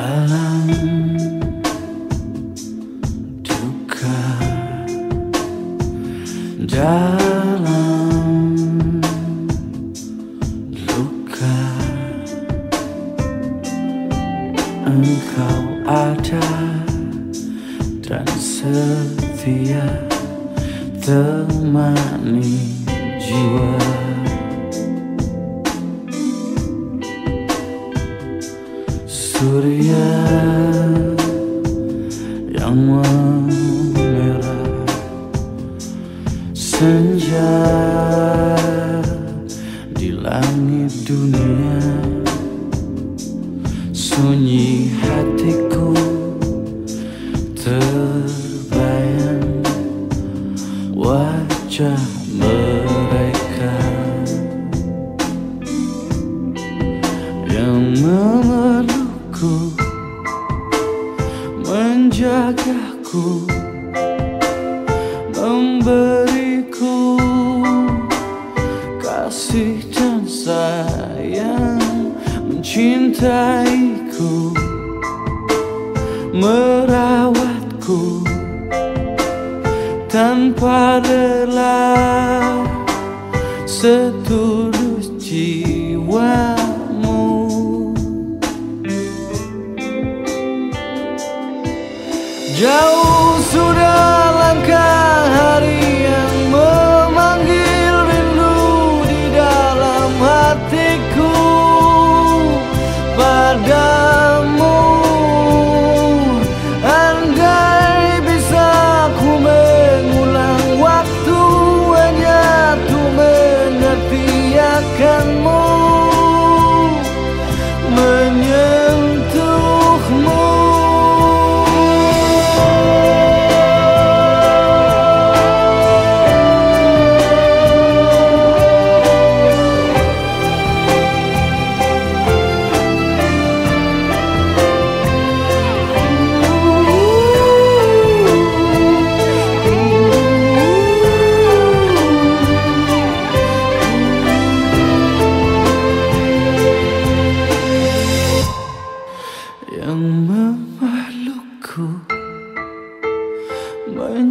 dalam duka dalam luka. Engkau ada dan setia temani jiwa. Surya yang memerah. Senja di langit dunia. Sunyi hatiku terbayang. Wajah mereka yang menjagaku, memberiku kasih dan sayang, mencintaiku, merawatku tanpa lelah setulus jiwamu Jauh sudah langkah hari yang memanggil rindu di dalam hatiku. Padamu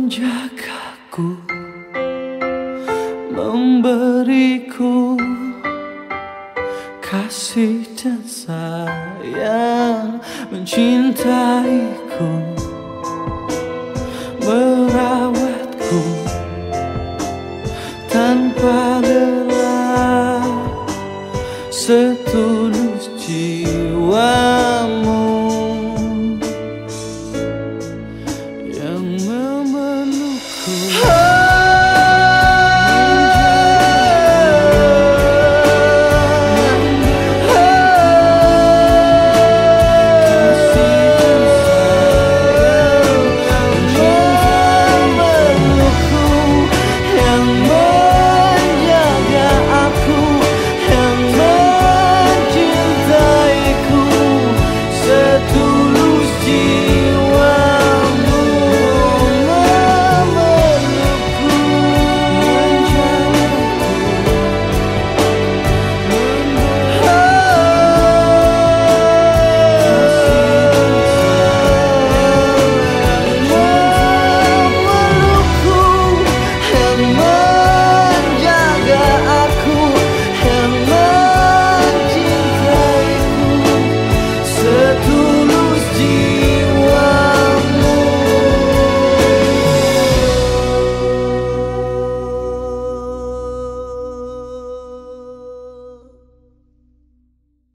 menjagaku, memberiku kasih dan sayang, mencintaiku, merawatku tanpa lelah setulus jiwamu Ooh.